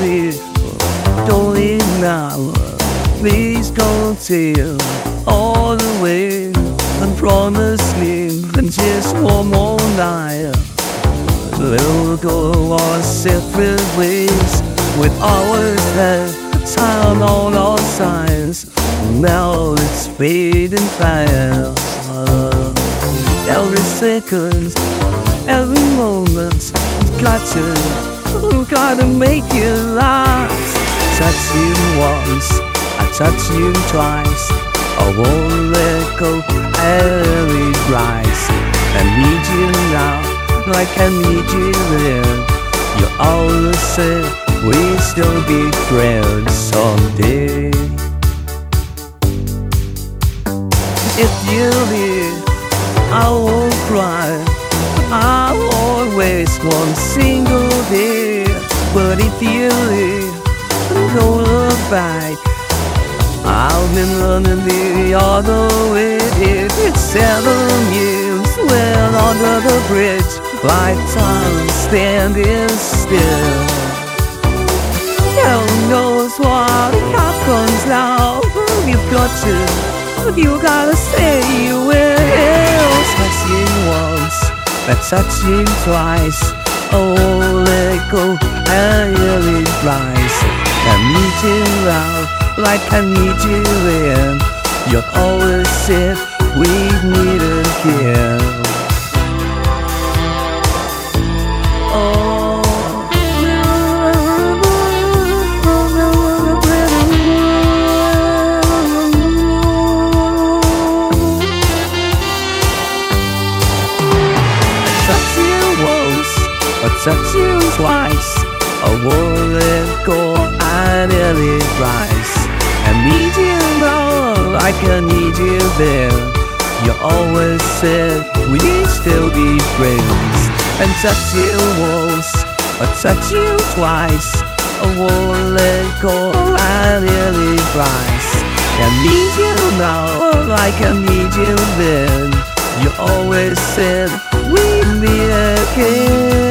If don't now. Please don't tell all the way and promise me just one more night. We'll go our separate ways with ours that time on our sides. Now it's fading fast. Every second, every moment, got to, gotta make you last. Touch you once, I touch you twice. I won't let go, every rise. I need you now, like I need you then. You always said we still be friends someday. If you leave, I won't cry. I won't waste one single day. But if you don't look back. I've been running the other way. It's seven years Well, under the bridge, like time standing still. Heaven knows what happens now. You've got to, you gotta say you will. Touching once, but touching twice. Oh, let go and really rise. I need you now, like I need you then. You always said we'd meet again. Touch you twice. Let go, I nearly rise. I need you now, like I need you then. You always said we'd still be friends. And touch you once, I touch you twice. I won't let go, I nearly rise. I need you now, like I need you then. You always said we'd meet again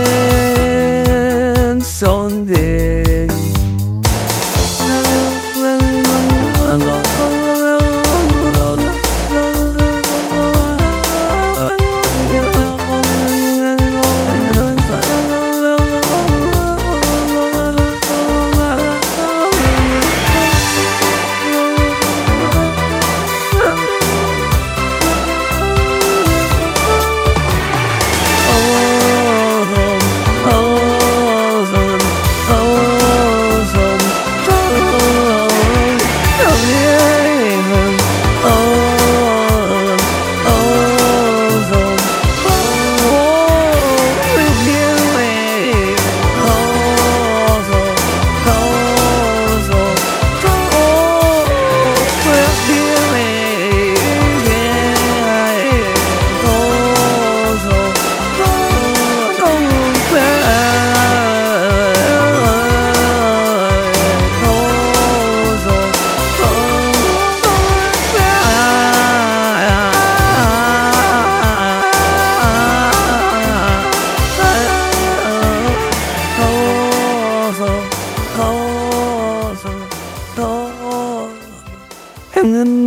then